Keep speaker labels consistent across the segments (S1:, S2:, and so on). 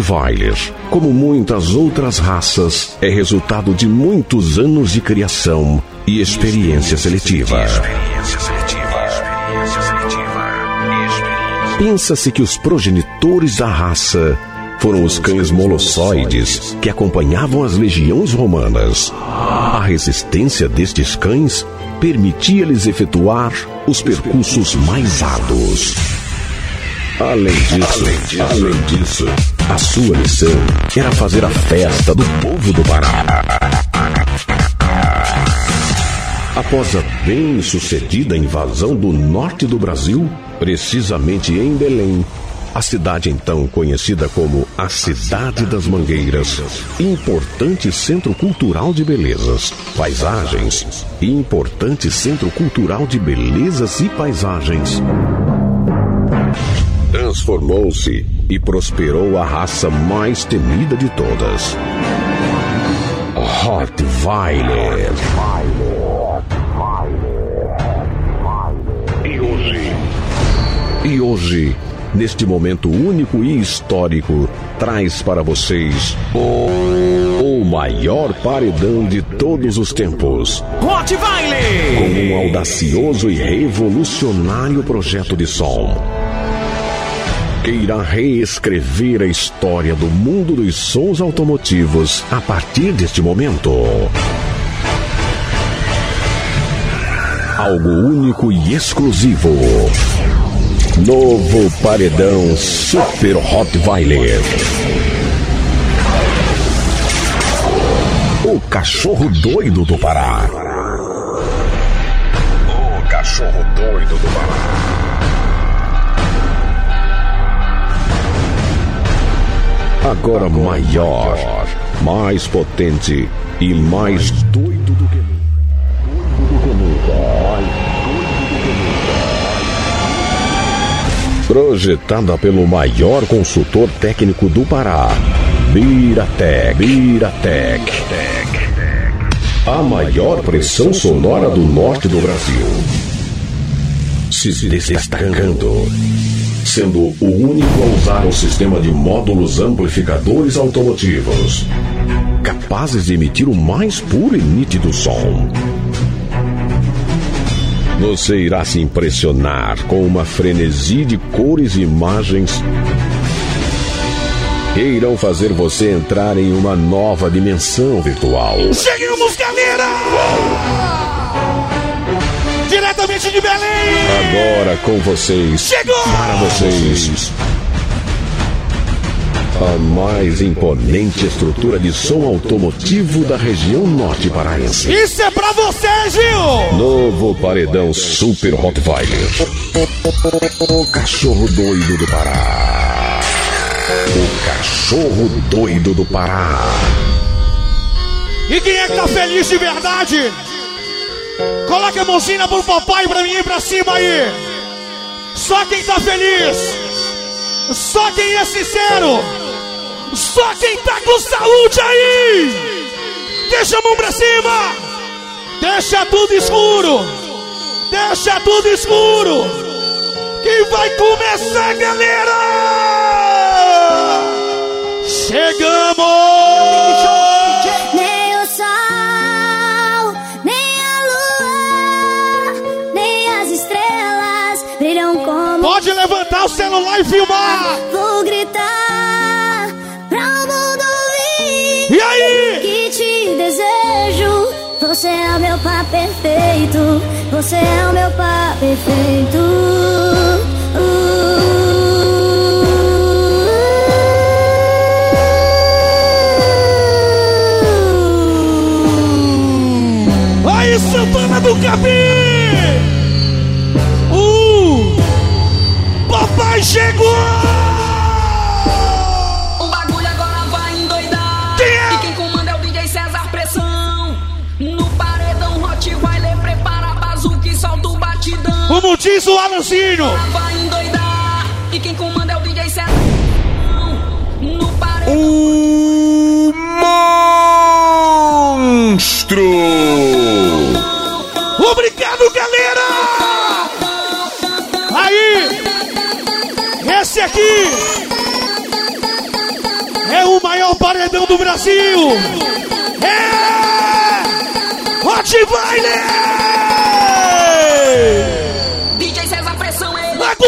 S1: Rottweiler, como muitas outras raças, é resultado de muitos anos de criação e experiência seletiva. Pensa-se que os progenitores da raça foram os cães molossoides que acompanhavam as legiões romanas. A resistência destes cães permitia-lhes efetuar os percursos mais árduos. Além disso, além disso, além disso, a sua missão era fazer a festa do povo do Pará. Após a bem-sucedida invasão do norte do Brasil, precisamente em Belém, a cidade então conhecida como a Cidade das Mangueiras, importante centro cultural de belezas, paisagens, importante centro cultural de belezas e paisagens. Transformou-se e prosperou a raça mais temida de todas. Rottweiler. E hoje? E hoje neste momento único e histórico, traz para vocês o maior paredão de todos os tempos.
S2: Rottweiler!
S1: Com um audacioso e revolucionário projeto de som. Que irá reescrever a história do mundo dos sons automotivos a partir deste momento. Algo único e exclusivo. Novo paredão Super Rottweiler. O cachorro doido do Pará. O cachorro doido do Pará. Agora maior, mais potente e mais doido do que nunca. Projetada pelo maior consultor técnico do Pará, Biratec. Biratec. A maior pressão sonora do norte do Brasil. Se destacando. Sendo o único a usar um sistema de módulos amplificadores automotivos. Capazes de emitir o mais puro e nítido som você irá se impressionar com uma frenesi de cores e imagens que irão fazer você entrar em uma nova dimensão virtual.
S2: Chegamos, galera! Diretamente de Belém!
S1: Agora com vocês.
S2: Chegou!
S1: Para vocês a mais imponente estrutura de som automotivo da região norte paraense.
S2: Isso é pra você, Gil!
S1: Novo paredão Super Rottweiler. O cachorro doido do Pará. O cachorro doido do Pará.
S2: E quem é que tá feliz de verdade? Coloca a mãozinha pro papai pra mim ir pra cima aí. Só quem tá feliz. Só quem é sincero. Só quem tá com saúde aí! Deixa a mão pra cima! Deixa tudo escuro! Deixa tudo escuro! Que vai começar, galera! Chegamos! Celular e filmar!
S3: Vou gritar pra o mundo ouvir.
S2: E aí?
S3: Que te desejo. Você é o meu par perfeito. Você é o meu par perfeito.
S2: Aí, Santana do Capim! Diz o Alanzinho!
S4: Vai endoidar. E quem comanda é o DJ César No paredão.
S2: O monstro! Obrigado, galera! Aí! Esse aqui melhor paredão do Brasil. É! Rottweiler!
S4: DJ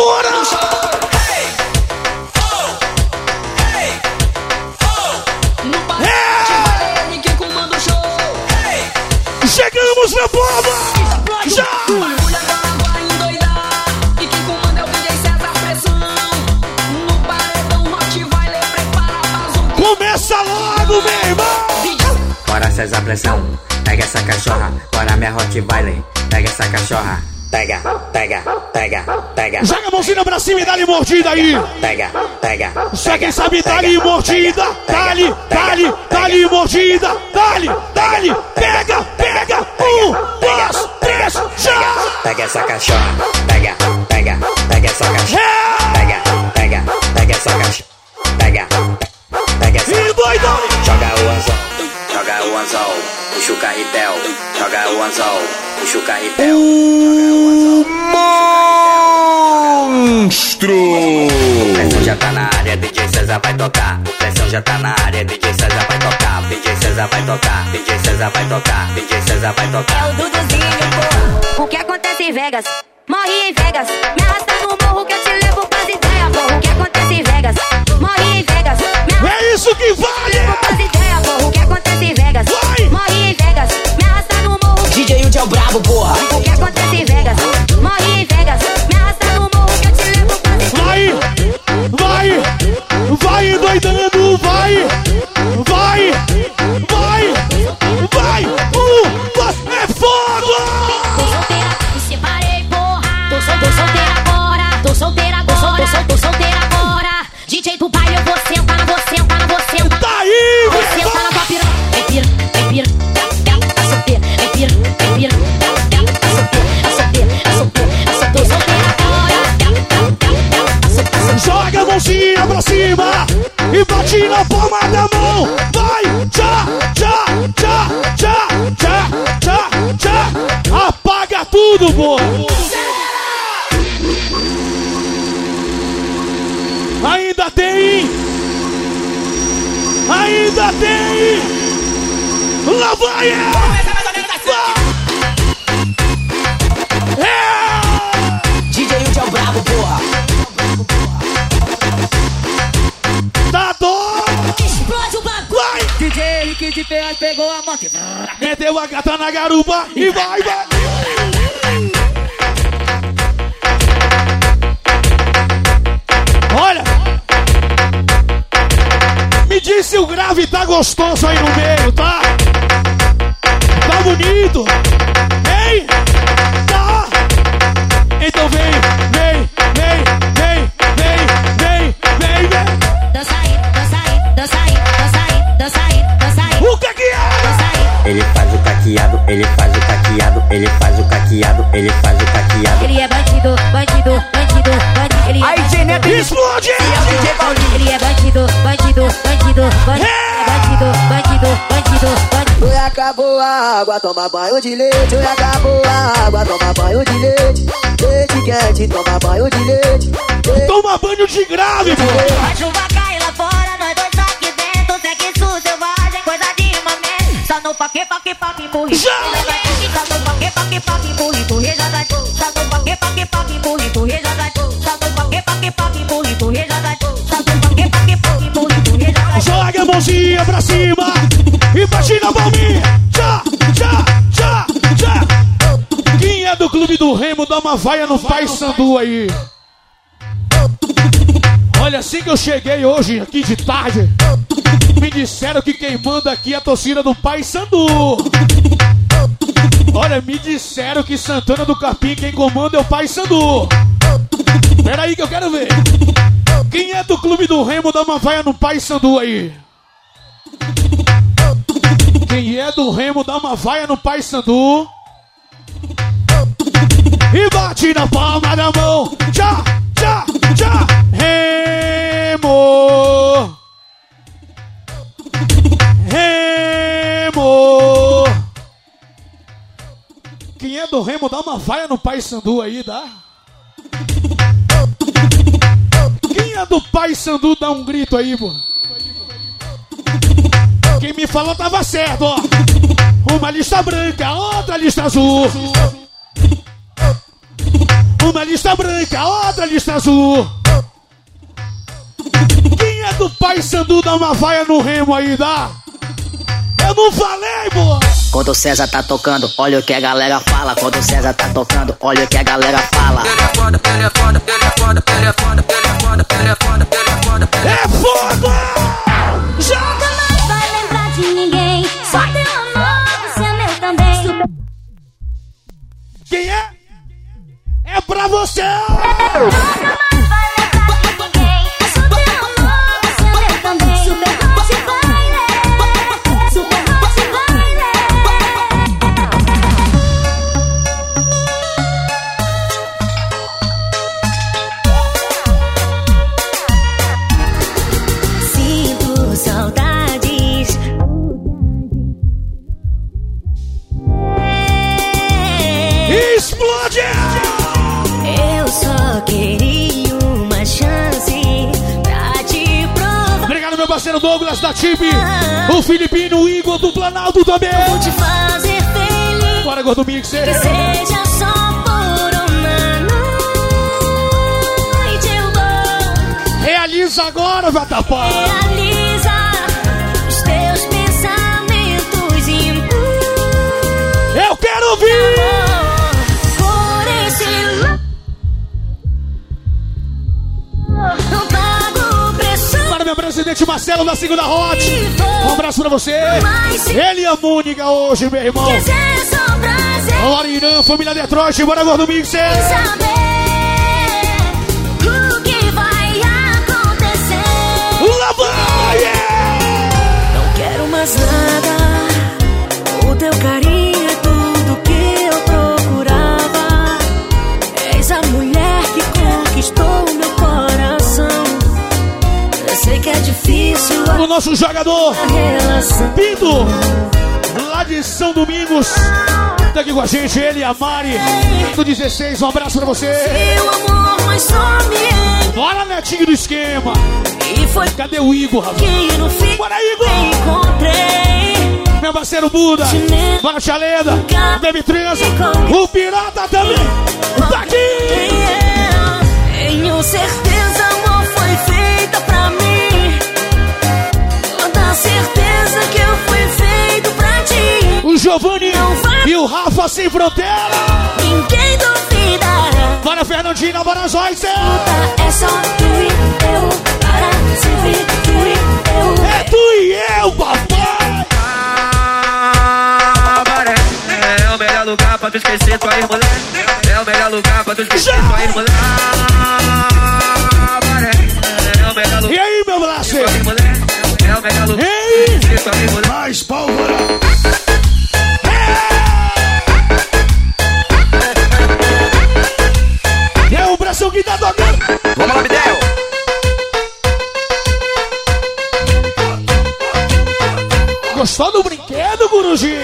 S4: é
S2: Agora!
S4: no
S2: É!
S4: parede, ele que comanda o show.
S2: Chegamos, meu povo! Já!
S4: Bagulho agora vai endoidar. E quem comanda é o DJ César Pressão. No paredão Rottweiler, prepara a.
S2: Começa logo, meu irmão!
S5: Bora César Pressão, pega essa cachorra, bora minha Rottweiler, pega essa cachorra, pega, pega, pega, pega,
S2: Joga a mãozinha pra cima e dá-lhe mordida aí!
S5: pega, pega.
S2: Só quem sabe dá-lhe mordida! Dá-lhe, dá-lhe, dá-lhe mordida! Dá-lhe, dá-lhe! Pega, pega! Um, dois, três, já!
S5: Pega essa cachorra, pega, pega, pega essa cachorra, joga o anzol, puxa o carretel, joga o anzol, puxa o carretel.
S1: Monstro!
S5: Pressão já tá na área, DJ César vai tocar. Pressão já tá na área, DJ César vai tocar. DJ César vai tocar, DJ César vai tocar, DJ César vai tocar.
S6: É o Duduzinho, porra. O que acontece em Vegas? Morre em Vegas. Me arrasta no morro que eu te levo pras ideias, porra. O que acontece Vegas? Morre em Vegas. Me arrasta
S2: É isso que vale!
S6: pras ideias, porra. O que acontece em Vegas?
S2: Vai!
S6: Morre em Vegas. Me arrasta no morro.
S7: DJ Udi é o brabo, porra.
S6: O que acontece em Vegas? Morre em Vegas. Me arrasta no morro que eu te levo ideias.
S2: Vai! Vai! Vai doidando!
S6: Na
S2: palma da mão. Vai, tchá, tchá, tchá, tchá, tchá, tchá, tchá. Apaga tudo, pô. Ainda tem. Ainda tem. Lá vai ela.
S8: Ferraz pegou a moto.
S2: Meteu a gata na garupa e vai, vai. Olha! Me diz se o grave tá gostoso aí no meio, tá? Tá bonito?
S5: Ele faz o caqueado. Ele
S6: é bandido, bandido, bandido, bandido. Ele é
S7: Aí, Geneto,
S2: Explode!
S7: DJ Paulinho.
S6: Ele é bandido, bandido, bandido, bandido, bandido, bandido, bandido, bandido.
S7: Oi, acabou a água, toma banho de leite. Oi, acabou a água, toma banho de leite. Leite quente, toma banho de leite. Leite
S2: Toma banho de grave, pô!
S6: Só no paque, paque, paque.
S2: Já!
S6: Só no paque, paque, paque, empurri, joga. Só no paque, paque, paque, empurri, joga. Só no paque, paque, paque, empurri, joga. Só no paque, paque, paque, empurri, empurri, joga.
S2: Joga a mãozinha pra cima e bate na palminha. Tchá, tchá, tchá, tchá. Quem é do clube do Remo dá uma vaia no Pai Sandu aí. Olha, assim que eu cheguei hoje, aqui de tarde, me disseram que quem manda aqui é a torcida do Pai Sandu. Olha, me disseram que Santana do Capim quem comanda é o Pai Sandu. Pera aí que eu quero ver. Quem é do clube do Remo dá uma vaia no Pai Sandu aí. Quem é do Remo dá uma vaia no Pai Sandu. E bate na palma da mão. Tchá, tchá, tchá. Remo. Remo. Quem é do Remo dá uma vaia no Pai Sandu aí, dá? Quem é do Pai Sandu dá um grito aí, pô. Quem me falou tava certo, ó. Uma lista branca, outra lista azul. Uma lista branca, outra lista azul. Quem é do Pai Sandu dá uma vaia no remo aí, dá? Eu não falei, boa!
S9: Quando o César tá tocando, olha o que a galera fala. Quando o César tá tocando, olha o que a galera fala.
S2: É foda! Já!
S3: Nunca mais vai lembrar de ninguém. Só teu amor, você é meu também.
S2: Quem é? É pra você! Douglas da time. O Filipino, o Igor do Planalto também.
S3: Vou te fazer feliz.
S2: Bora, Gordo Mixer.
S3: Que seja só por uma noite. Eu vou
S2: Realiza agora, Vatapá.
S3: realizar os teus pensamentos impuros.
S2: Eu quero ouvir! Presidente Marcelo da segunda Hot. Um abraço pra você. Ele e a Mônica hoje, meu irmão.
S3: prazer.
S2: Lorirã, família Detroit. Bora, Gordo Mixer. Lá vai! yeah!
S3: Não quero mais nada. O
S2: nosso jogador. Pinto, lá de São Domingos. Tá aqui com a gente, ele e a Mari. Do 16, um abraço pra você.
S3: Meu amor, mas só me
S2: Bora, netinho do esquema. Cadê o Igor, rapaz? Bora, Igor!
S3: encontrei.
S2: Meu parceiro Buda. Bora, Tia Leda. Baby Transa. O Pirata também. Tá aqui!
S3: Tenho certeza,
S2: Giovanni e o Rafa Sem Fronteira.
S3: Ninguém duvidará.
S2: Bora, Fernandinha. Bora, Joyce.
S3: É só tu e eu. Para sempre tu e eu.
S2: É tu e eu, papai.
S10: É o melhor lugar pra tu esquecer tua mulher. É o melhor lugar pra tu esquecer tua mulher. É o melhor
S2: E
S10: lugar
S2: aí, meu braço?
S10: É o melhor lugar
S2: Ei! Mais pólvora.
S10: Vamos lá, Bidel.
S2: Gostou do brinquedo, Guruji?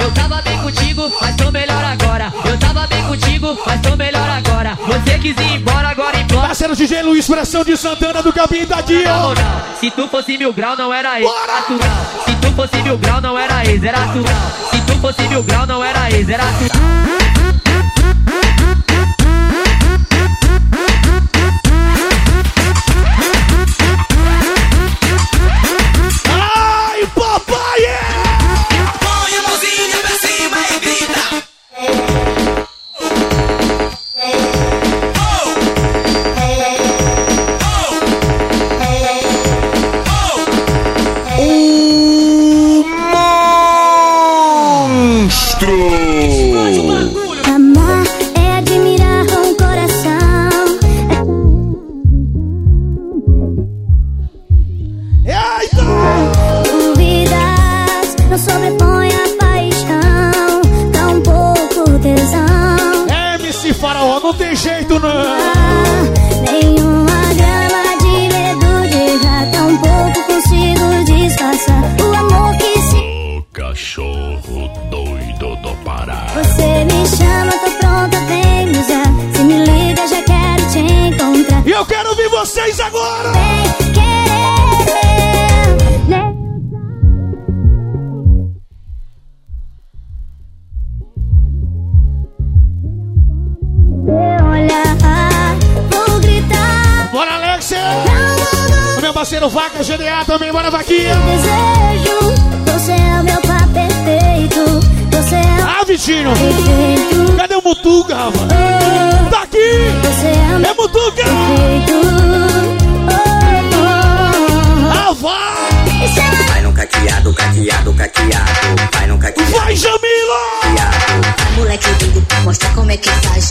S8: Eu tava bem contigo, mas tô melhor agora. Eu tava bem contigo, mas tô melhor agora. Você quis ir embora, agora implora.
S2: Parceiro DJ Luiz, pressão de Santana do Capim ó.
S8: Moral, Se tu fosse mil grau, não era ex,
S2: Bora!
S8: Se tu fosse mil grau, não era ex, era natural. Se tu fosse mil grau, não era ex, era natural.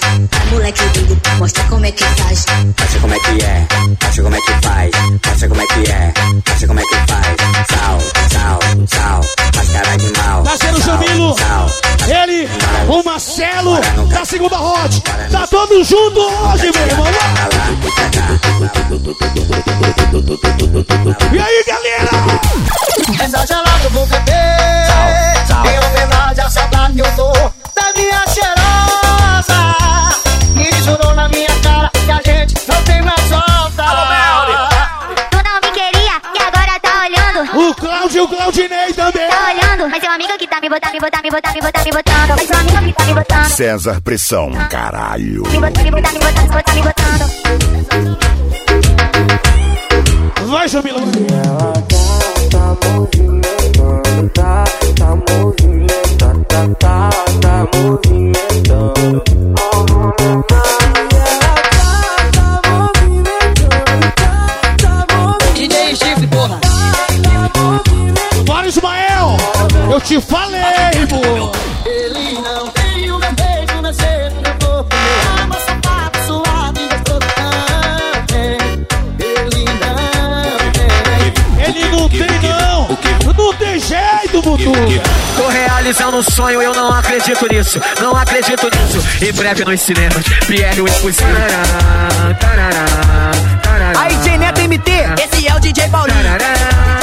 S2: Vai,
S6: moleque lindo, mostra como é que faz. Mostra como é que
S5: é, mostra como é que faz. Mostra como é que é, mostra como é que faz. Sal, sal, sal. Faz cara de mal.
S2: Jamilo,
S5: Sal.
S2: ele, o Marcelo, da segunda Hot. Tá todo junto hoje, meu irmão. E aí, galera?
S11: Essa gelada eu vou beber
S2: Claudinei também.
S3: Tá olhando. Mas seu amigo que tá me botando, me botando, me botando, me botando, me botando. Mas seu amigo que tá me botando.
S1: César Pressão, caralho.
S3: Me botando, me botando, me botando, me botando, me botando.
S2: Vai, Jamila.
S8: DJ
S2: Eu te falei, pô.
S11: Ele não tem o meu beijo cena do meu corpo Meu amor safado, suado e gostoso Ele não tem
S2: Ele não tem, não. Não tem jeito, Mutuca.
S10: Tô realizando um sonho, eu não acredito nisso, não acredito nisso. Em breve nos cinemas, Pierre o Impossível. Tarará, tarará,
S8: Aí, DJ Neto MT, esse é o DJ Paulinho.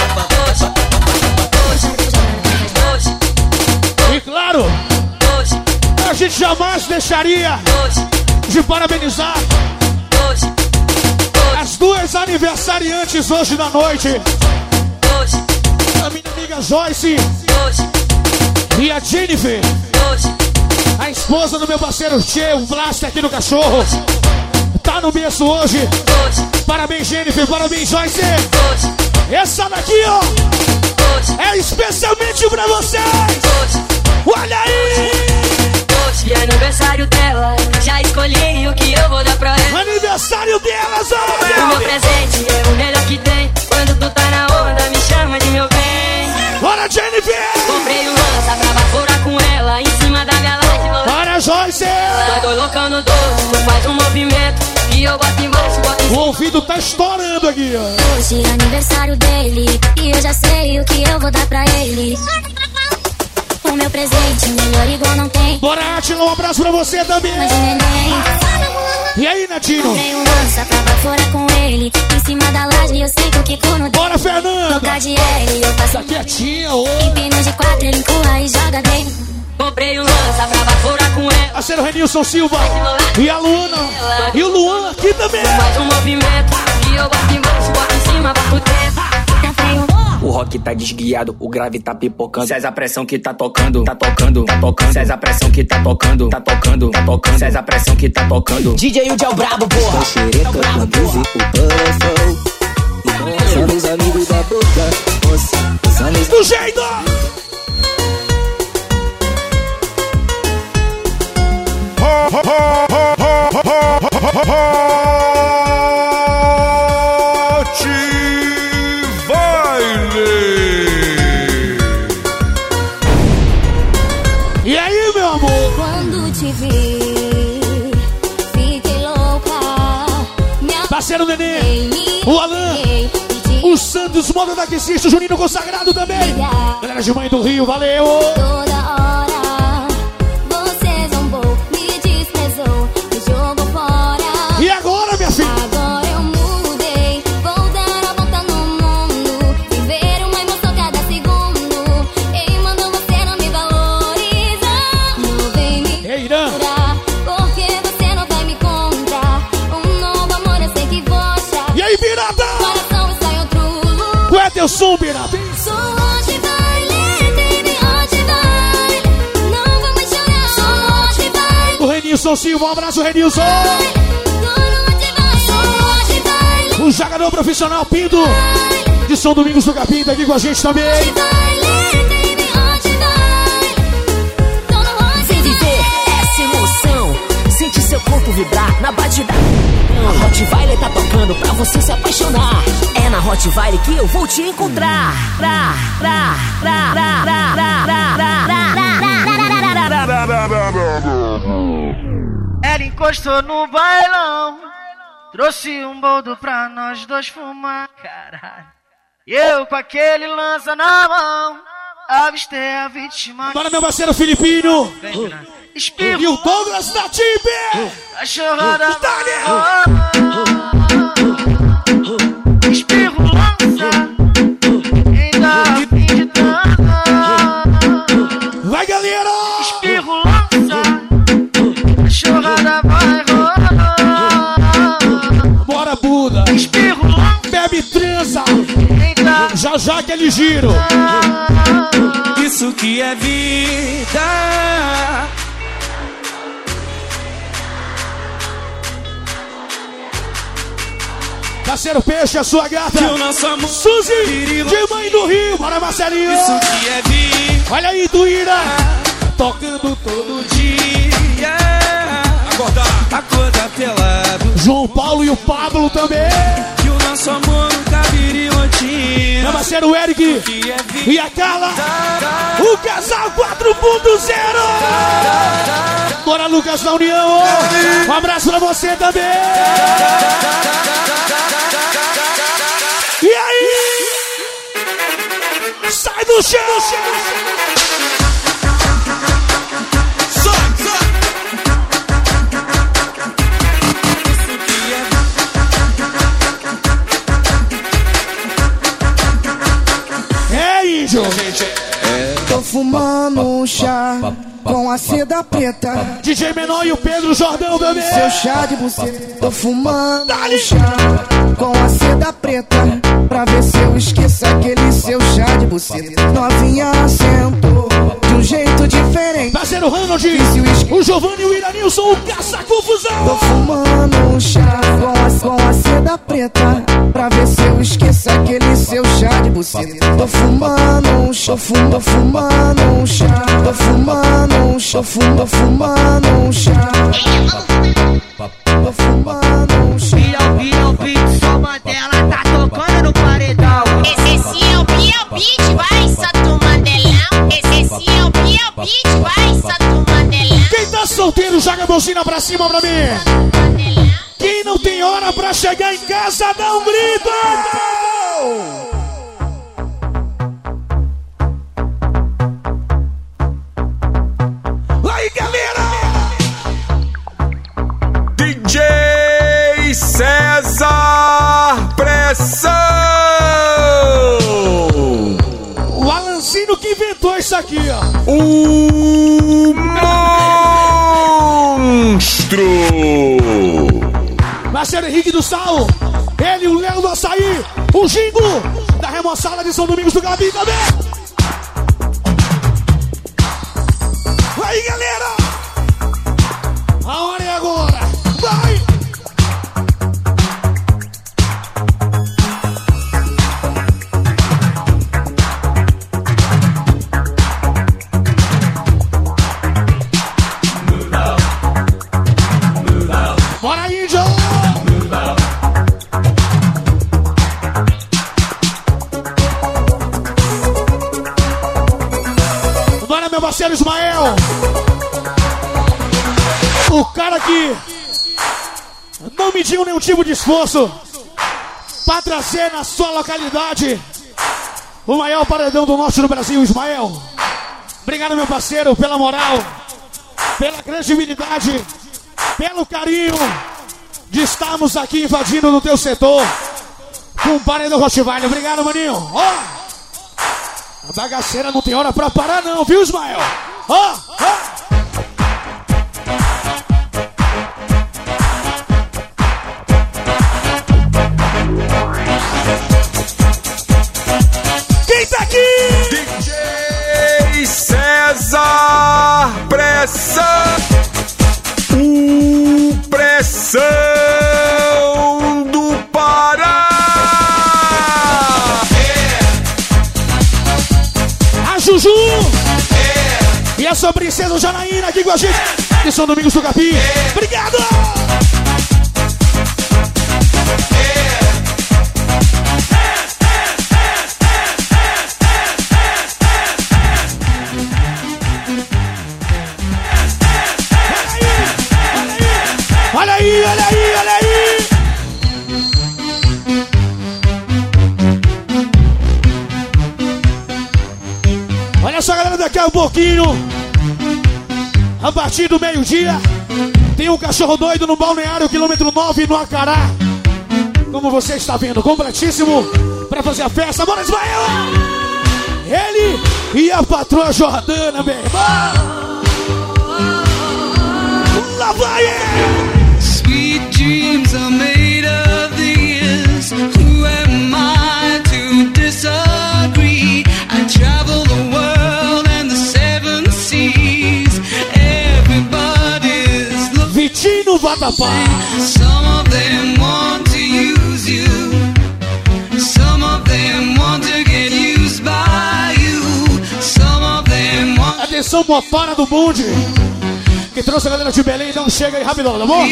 S2: jamais deixaria de parabenizar as duas aniversariantes hoje da noite. A minha amiga Joyce e a Jennifer. A esposa do meu parceiro Che, o Blaster aqui no cachorro. Tá no berço hoje. Parabéns, Jennifer. Parabéns, Joyce. Essa daqui, ó, é especialmente pra vocês. Olha aí.
S4: Hoje é aniversário dela, já escolhi o que eu vou dar pra ela.
S2: Aniversário delas,
S4: O meu presente é o melhor que tem. Quando tu tá na onda, me chama de meu bem.
S2: Bora, Jennifer.
S4: Comprei um lança pra baforar com ela em cima da galáxia.
S2: Bora, Joyce.
S4: Tô colocando tu faz um movimento. E eu boto embaixo, boto em
S2: O ouvido tá estourando aqui, ó.
S3: Hoje é aniversário dele e eu já sei o que eu vou dar pra ele. O meu presente, melhor igual não tem.
S2: Bora, Atila, um abraço pra você também.
S3: Neném.
S2: E aí, Natinho?
S3: Comprei um lança pra baforar com ele. Em cima da laje eu sinto que quando
S2: Bora, Fernanda.
S3: tocar de L, eu passo
S2: Tá quietinha, ô.
S3: Empino de quatro, ele empurra e joga dentro.
S4: Comprei um lança pra baforar com ela.
S2: Parceiro Renilson Silva. E a Luana. E o Luan aqui também.
S4: Faz um movimento. E eu boto embaixo, boto em cima, boto dentro.
S3: Um
S9: O rock tá desguiado, o grave tá pipocando. César pressão que tá tocando, tá tocando, tá tocando. César pressão que tá tocando, tá tocando, tá tocando. César pressão que tá tocando.
S8: DJ Udiel Brabo, porra.
S7: xereca, com music, o coração. Somos amigos da boca. Nossa, somos
S2: Do jeito. E Parceiro Nenê. O Alan. O Santos, moda da Quicista, o Juninho Consagrado também. Galera de Mãe do Rio, valeu. teu som, O Renilson Silva, um abraço, Renilson. O jogador profissional Pinto de São Domingos do Capim tá aqui com a gente também.
S12: Sem viver essa emoção, sente seu corpo vibrar na batida. A Hot Vile tá tocando pra você se apaixonar. É na Hot Vile que eu vou te encontrar. Pra, pra, pra, pra, pra, pra, pra, pra, pra, pra, pra, pra, pra.
S13: Ela encostou no bailão, trouxe um boldo pra nós dois fumar, caralho. E eu com aquele lança na mão, avistei a vítima.
S2: Bora, meu parceiro Filipinho.
S13: Vem, Fernando.
S2: E o Douglas da Tipe.
S13: a chorrada.
S2: Dale.
S13: Espirro lança, ainda fim de.
S2: Vai, galera.
S13: Espirro lança, a chorrada vai rolar.
S2: Bora, Buda.
S13: Espirro lança,
S2: Bebe
S13: ainda
S2: Já já aquele giro.
S14: Isso que é vida.
S2: Parceiro Peixe, a sua gata.
S14: Que o nosso amor
S2: Suzy,
S14: vire
S2: de Mãe do Rio. Bora, Marcelinho.
S14: Isso que é vida.
S2: Olha aí, Tuíra. Tocando todo
S14: dia. Acordar. Acordar pelado.
S2: João Paulo e o Pablo também.
S14: Que o nosso amor nunca rotina.
S2: Meu parceiro Eric
S14: é
S2: e a Carla. O casal 4.0. Bora, Lucas da União. Um abraço pra você também. E aí? Sai do chão. É, índio.
S13: Tô fumando um chá com a seda preta.
S2: DJ Menor e o Pedro Jordão também.
S13: Seu chá de buceta. Tô fumando um chá com a seda preta. Pra ver se eu esqueço aquele seu chá de buceta. Novinha sentou de um jeito diferente.
S2: Parceiro Ronald, o Giovanni e o Iranilson, o caça-confusão.
S13: Tô fumando um chá com a, com a seda preta. Pra ver se eu esqueço aquele seu chá de buceta. Tô fumando um chá, fumo, tô fumando um chá. Tô fumando um chá, fumo, tô fumando um chá. Tô fumando
S15: Beat,
S16: vai, Santo Mandelão. Esse é o Biel Beat, vai, Santo Mandelão.
S2: Quem tá solteiro, joga a mãozinha pra cima pra mim. Quem não tem hora pra chegar em casa, dá um grito. Aí, galera.
S17: DJ César Pressão!
S2: Alancino que inventou isso aqui, ó.
S17: O monstro!
S2: Parceiro Henrique do Sal. Ele, o Léo do Açaí. O Jingo da Remoçada de São Domingos do Gabi também. Esforço para trazer na sua localidade o maior paredão do norte do Brasil, Ismael. Obrigado, meu parceiro, pela moral, pela credibilidade, pelo carinho de estarmos aqui invadindo no teu setor com o paredão Rottweiler. Obrigado, maninho. Ó, a bagaceira não tem hora pra parar, não, viu, Ismael? Ó, ó.
S17: tá aqui! DJ César Pressão! Pressão do Pará! É.
S2: A Juju! É. E a sua princesa Janaína aqui com a gente! Que são Domingos do Capim! Obrigado! A pouquinho, a partir do meio-dia, tem um cachorro doido no balneário quilômetro 9 no Acará. Como você está vendo, completíssimo para fazer a festa. Bora, Ismael! Ele e a patroa Jordana, meu irmão! Lá vai!
S18: Sweet dreams are made
S2: Vatapá.
S18: Some of them want to use you. Some of them want to get used by you. Some of them want
S2: Atenção, motora do bonde. Que trouxe a galera de Belém, então chega aí rapidão, tá bom?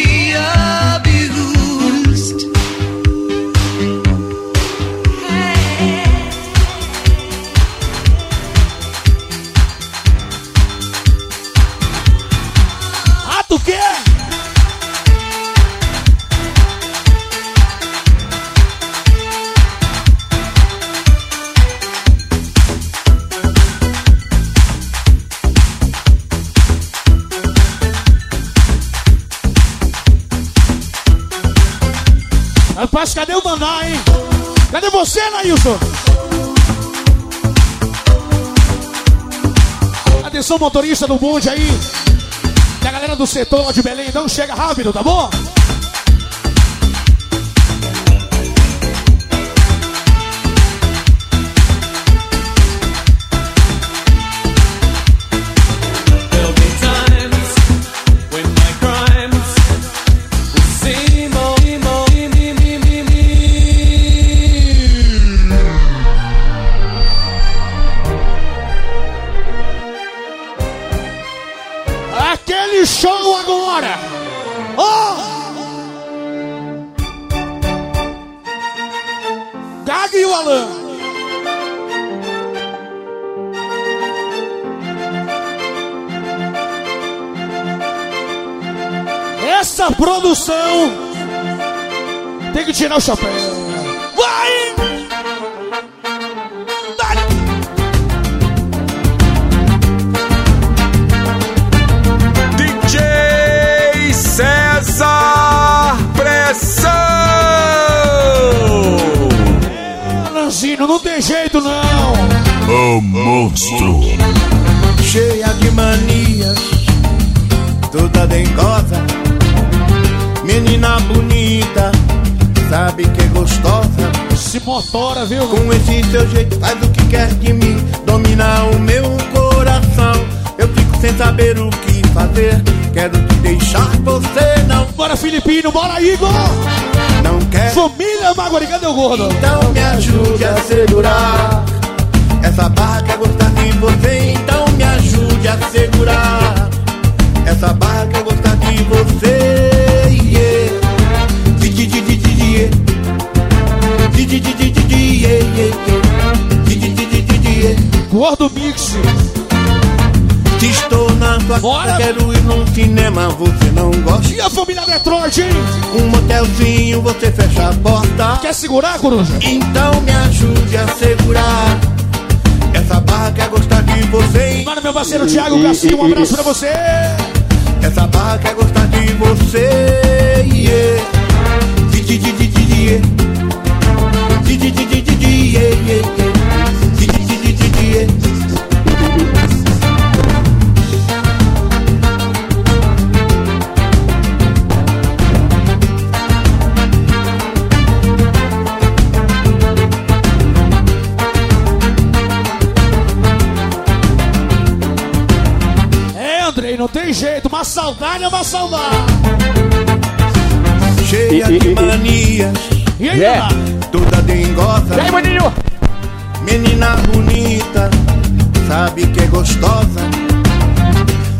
S2: Cadê você, Nailson? Atenção, motorista do bonde aí. Da galera do setor de Belém, então chega rápido, tá bom? Essa produção tem que tirar o chapéu. Vai!
S17: DJ César Pressão.
S2: Alanzino, não tem jeito não.
S17: O monstro.
S19: cheia de manias, toda dengosa. Menina bonita, sabe que é gostosa.
S2: Se motora, viu?
S19: Com esse seu jeito, faz o que quer de mim, domina o meu coração. Eu fico sem saber o que fazer, quero te deixar, você não.
S2: Bora, Filipino, bora, Igor!
S19: Não quer.
S2: Família Maguari, cadê o gordo?
S19: Então me ajude a segurar essa barra que é gostar de você. Então me ajude a segurar essa barra que é gostar de você.
S2: Gordo Mix.
S19: Se estou na sua
S2: Bora.
S19: quero ir num cinema, você não gosta.
S2: E a família Detroit, hein?
S19: Um motelzinho, você fecha a porta.
S2: Quer segurar, coruja?
S19: Então me ajude a segurar essa barra que é gostar de você.
S2: Mano, meu parceiro Thiago Garcia, um abraço pra você.
S19: Essa barra quer gostar de você. Yeah.
S2: Não tem jeito, uma saudade é uma saudade.
S19: Cheia de mania,
S2: E aí,
S19: Yeah. Toda dengosa.
S3: E aí, maninho?
S19: Menina bonita, sabe que é gostosa.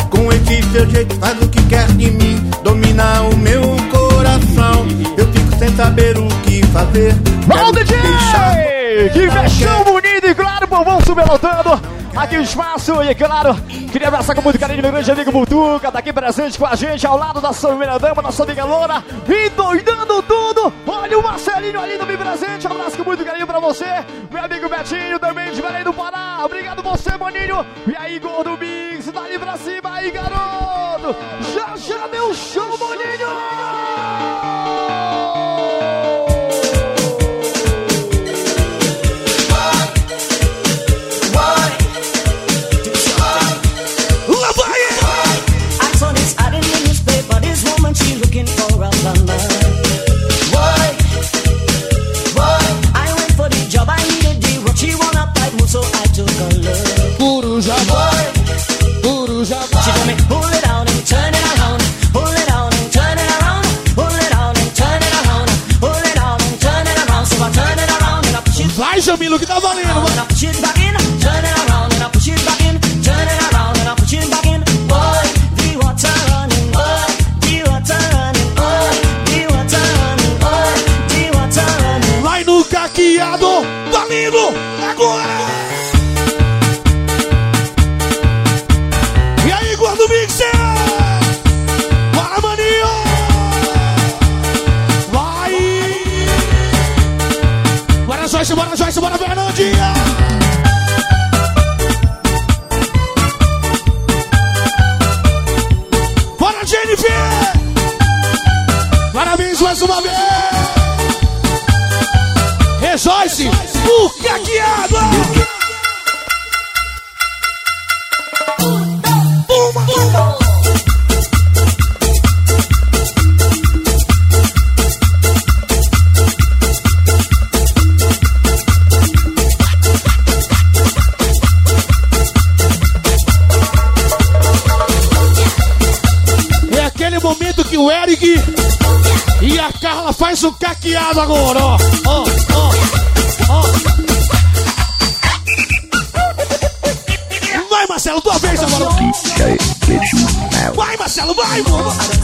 S19: Com esse seu jeito faz o que quer de mim, domina o meu coração. Eu fico sem saber o que fazer.
S3: Vamos, DJ! Que fechão bonito e claro, povão subelotando aqui o espaço. E claro, queria abraçar com muito carinho meu grande amigo Mutuca, tá aqui presente com a gente, ao lado da sua primeira dama, nossa amiga Loura, e doidando Olha o Marcelinho ali no Me Presente, abraço com muito carinho pra você, meu amigo Betinho, também de Belém do Pará. Obrigado você, maninho. E aí, Gordo Mix, dali pra cima aí, garoto. Já já meu show, maninho.
S2: Agora, ó. Ó, ó, ó. Vai, Marcelo, tua vez agora. Vai, Marcelo, vai, mano.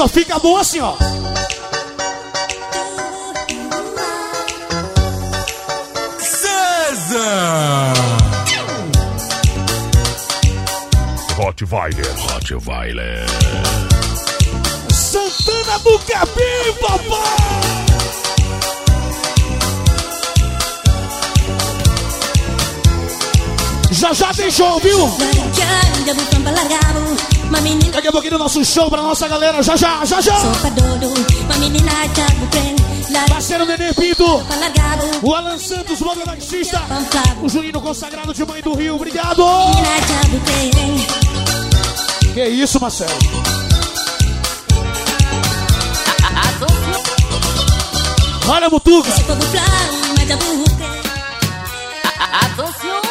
S2: Só fica bom assim, ó.
S14: César! Rottweiler. Rottweiler.
S2: Santana do Capim, papai! Já já tem show, viu? Daqui a pouquinho nosso show pra nossa galera, já já, já já! Parceiro Nenê Pinto, o Alan Santos, modo taxista, o Juninho consagrado de Mãe do Rio, obrigado! Que isso, Marcelo? Olha, Mutuca!
S17: Attention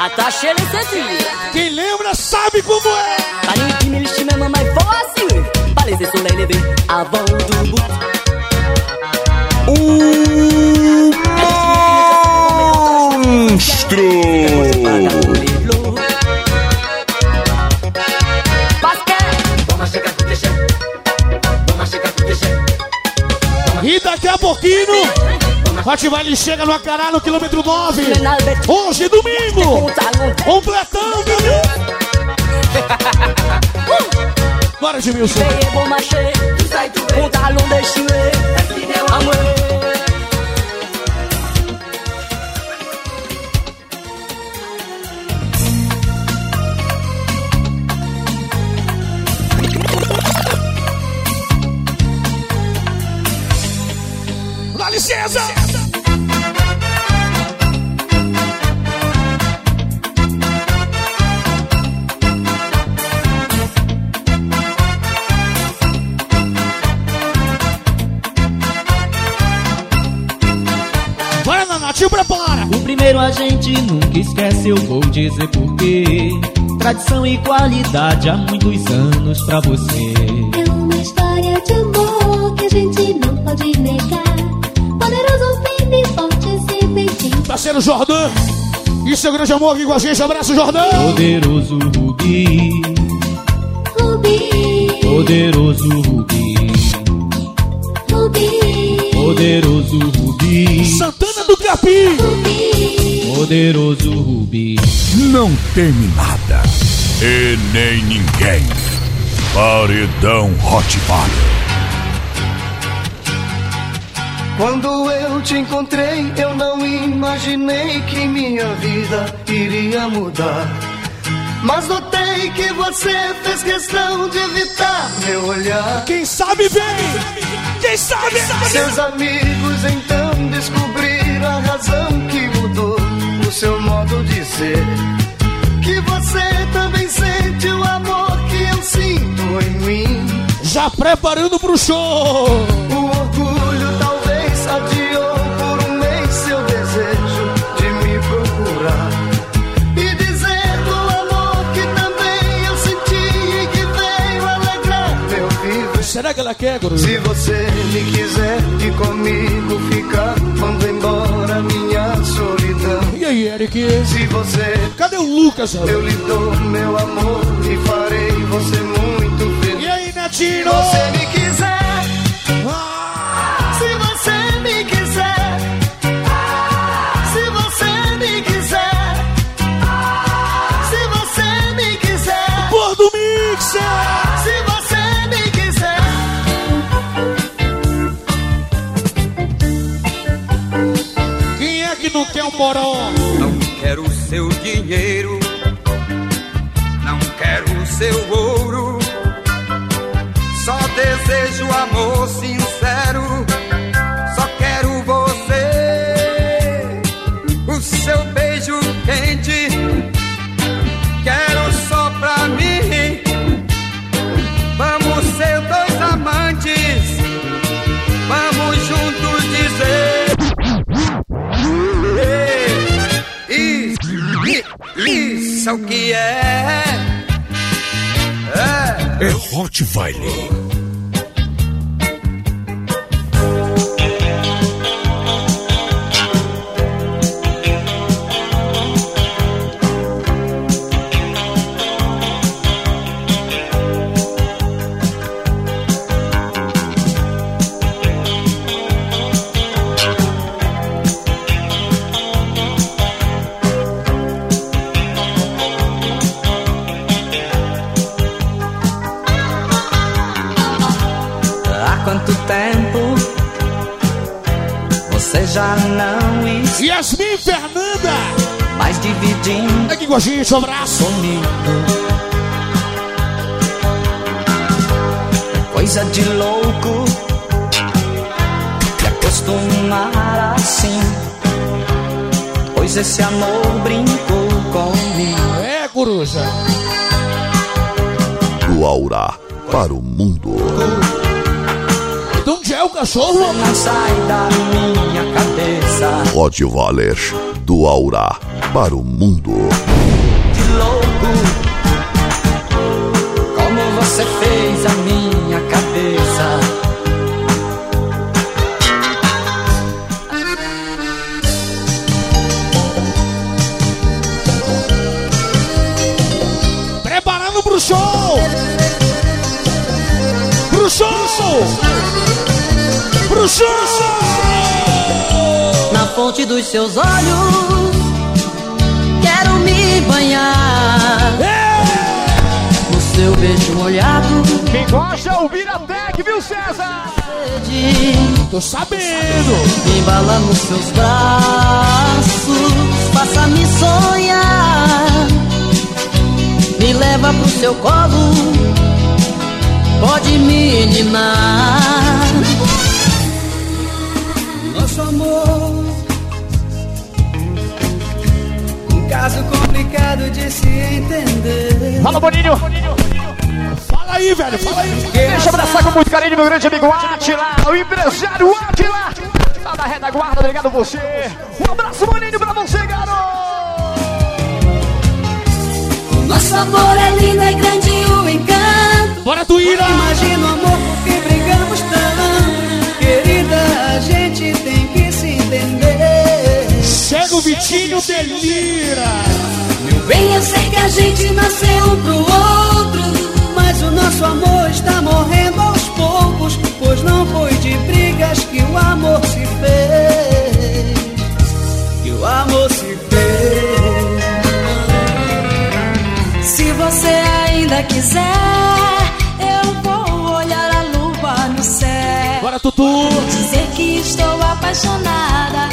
S17: Attachez les ceintures.
S2: Quem lembra sabe como é
S17: Pas nuit, dix mille chimères, maman, il faut assurer Pas laisser le soleil lever avant de bout.
S14: Monstro!
S2: E daqui a pouquinho, Ativar ele chega no Acará no quilômetro 9. Hoje, domingo. Completando. uh! Bora, Edmilson.
S17: licença!
S20: A gente nunca esquece, eu vou dizer porquê. Tradição e qualidade há muitos anos pra você.
S21: É uma história de amor que a gente não pode negar. Poderoso, firme, forte, esse beijinho.
S2: Parceiro Jordão e seu grande amor aqui com a gente. Abraço, Jordão.
S20: Poderoso Rubi,
S21: Rubi,
S20: poderoso Rubi,
S21: Rubi,
S20: poderoso Rubi,
S2: Santana do Capim.
S20: Poderoso Rubi.
S14: Não teme nada e nem ninguém. Paredão Rottweiler.
S11: Quando eu te encontrei, eu não imaginei que minha vida iria mudar. Mas notei que você fez questão de evitar meu olhar.
S2: Quem sabe vem! Quem sabe?
S11: Seus amigos então descobriram a razão que seu modo de ser. Que você também sente o amor que eu sinto em mim.
S2: Já preparando pro show.
S11: O orgulho talvez adiou por um mês seu desejo de me procurar. E dizer do amor que também eu senti e que veio alegrar meu viver.
S2: Será que ela quer, Guru?
S11: Se você me quiser e comigo ficar, mando embora minha
S2: Eric?
S11: Se você
S2: Cadê o Lucas?
S11: eu lhe dou meu amor e farei você muito feliz.
S2: E aí, Netinho?
S11: Se você me quiser, se você me quiser, se você me quiser, se você me quiser,
S2: Por do Mixer!
S11: se você me quiser.
S2: Quem é que não quer um morão?
S18: Seu dinheiro, não quero seu ouro. Só desejo amor sincero, é o que é. É.
S14: É Rottweiler.
S18: Há
S2: com a gente, um abraço.
S18: comigo? É coisa de louco te acostumar assim, pois esse amor brincou comigo.
S2: É, coruja.
S22: Do Aura para o mundo.
S2: De onde é o cachorro?
S18: Não sai da minha cabeça.
S22: Rottweiler do Aura para o mundo.
S18: de louco. Como você fez a minha cabeça.
S2: Preparando pro show! Pro show! Pro show!
S3: Na fonte dos seus olhos, quero me banhar. No seu beijo molhado,
S23: Quem gosta é o Viratec, viu, César?
S2: Tô sabendo!
S3: embala nos seus braços, faça-me sonhar. Me leva pro seu colo, pode me ninar.
S18: Nosso amor. Caso complicado de se entender.
S23: Fala, Boninho!
S2: Fala aí, velho, fala aí!
S23: Deixa eu abraçar com muito carinho meu grande amigo Atila, o empresário Atila! Lá da retaguarda, obrigado você. Um abraço maninho pra você, garoto.
S8: Nosso amor é lindo, é grande o encanto.
S2: Bora, Tuíra!
S3: Imagina o amor porque brigamos tanto. Querida, a gente tem.
S2: Chega o Vitinho Delira.
S8: Meu bem, eu sei que a gente nasceu um pro outro.
S3: Mas o nosso amor está morrendo aos poucos. Pois não foi de brigas que o amor se fez. Que o amor se fez.
S8: Se você ainda quiser, eu vou olhar a lua no céu.
S2: Bora, Tutu!
S8: Dizer que estou apaixonada,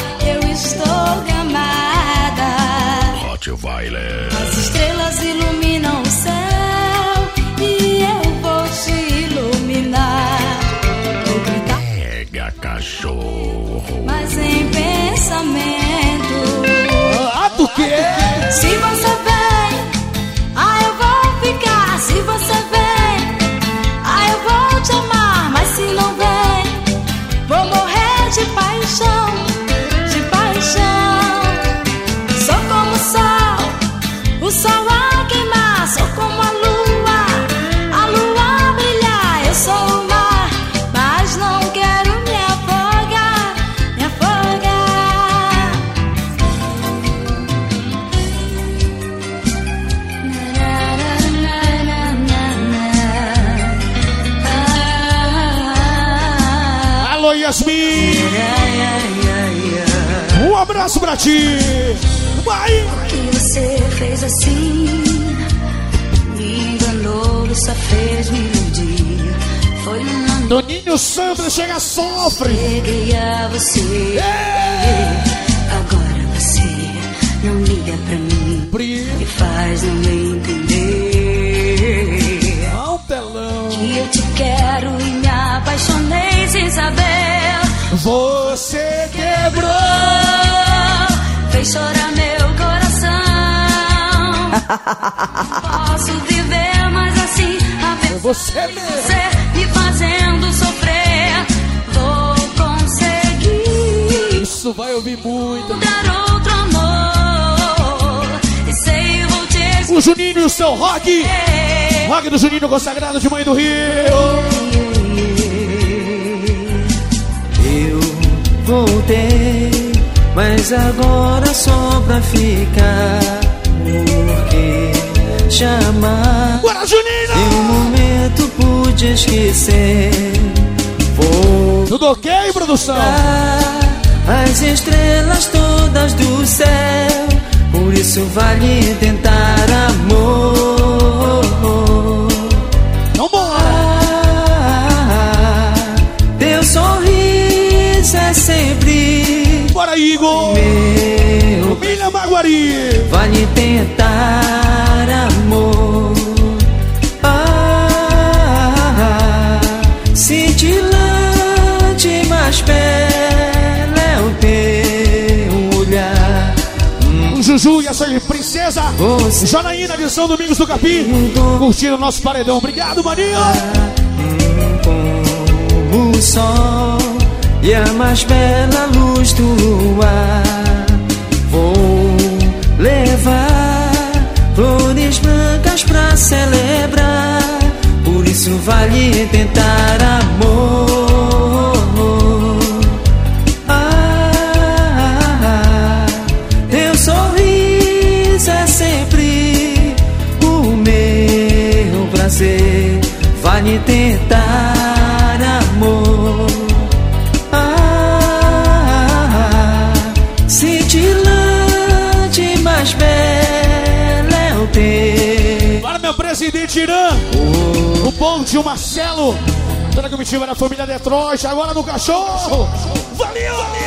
S2: Um abraço pra ti! Vai!
S8: que você fez assim Me enganou só fez me iludir. Foi uma
S2: Toninho Sandra chega, sofre!
S8: Peguei a você. Agora você não liga pra mim. Me faz não entender.
S2: Não, telão
S8: Que eu te quero e me apaixonei sem saber
S2: Você quebrou
S8: Fez chorar meu coração Posso viver mais assim apenas
S2: Você
S8: você me fazendo sofrer Vou conseguir
S2: Isso vai ouvir muito!
S8: dar outro amor E sei vou te
S2: O Juninho e o seu rock! Rock do Juninho consagrado de Mãe do Rio!
S3: Voltei, mas agora só pra ficar. Porque chamar.
S2: Bora!
S3: Em um momento pude esquecer. Vou
S2: Tudo ok, produção?
S3: as estrelas todas do céu. Por isso vale tentar amor. Vale tentar amor. Ah, cintilante, mas bela é o teu olhar.
S2: Juju e a sua princesa Janaína de São Domingos do Capim Curtindo o nosso paredão Obrigado, maninho
S3: o sol e a mais bela luz do luar. Vou levar flores brancas pra celebrar. Por isso vale tentar amor. Ah, teu sorriso é sempre o meu prazer. Vale tentar
S2: Irã O Ponte, o Marcelo. Toda a comitiva da família Detroit? Agora no cachorro. Valeu, valeu